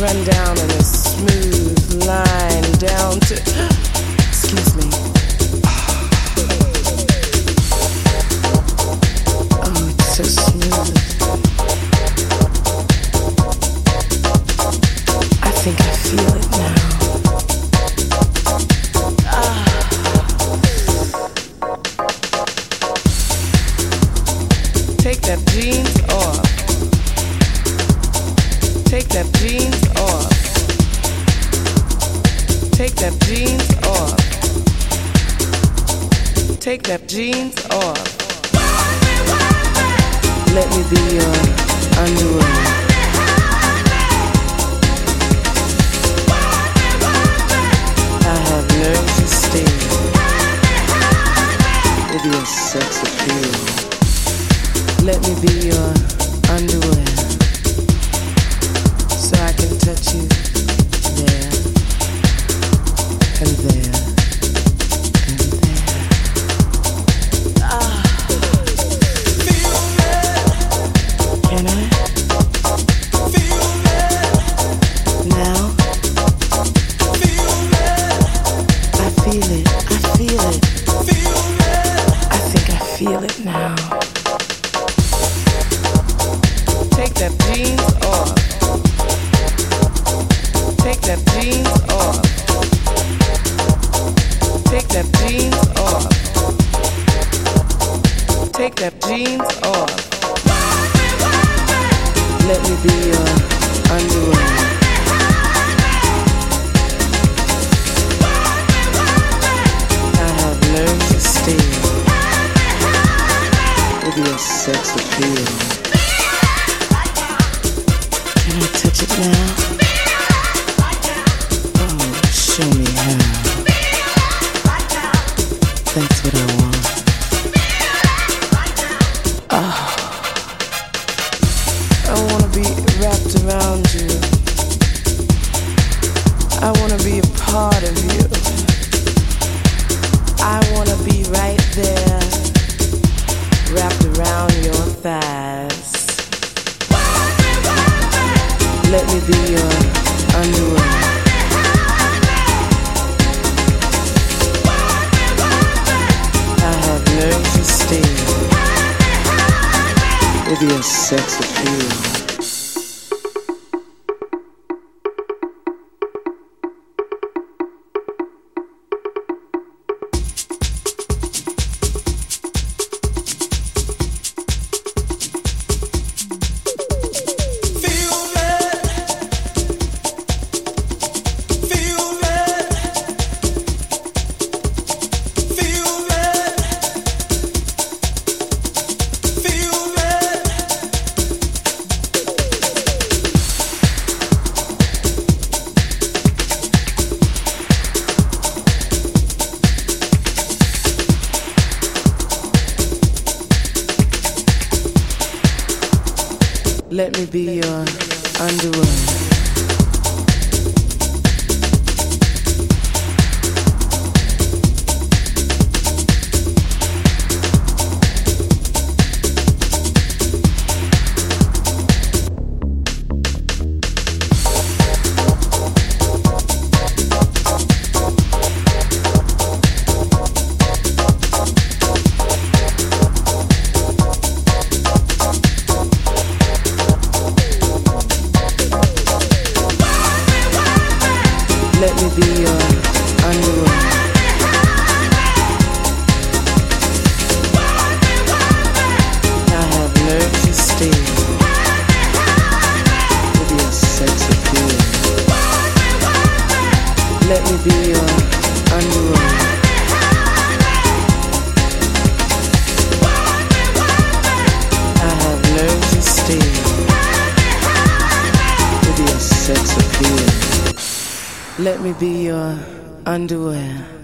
run down in a smooth line down to. Excuse me. Oh, it's so smooth. I think I feel it now. Ah. Take that jeans off. Take that jeans off. Take that jeans off. Take that jeans off. Let me be your underwear. That jeans off. Take that jeans off. Take that jeans off. Take that jeans off. Let me be your underwear. Wrapped around you. I wanna be a part of you. I wanna be right there, wrapped around your thighs. Let me be your underwear. I have nerves of steel with your sex appeal. Let me be your underwear. Let me be your underwear. I have sex appeal. Let me be your underwear. I have of steel Let me be your underwear.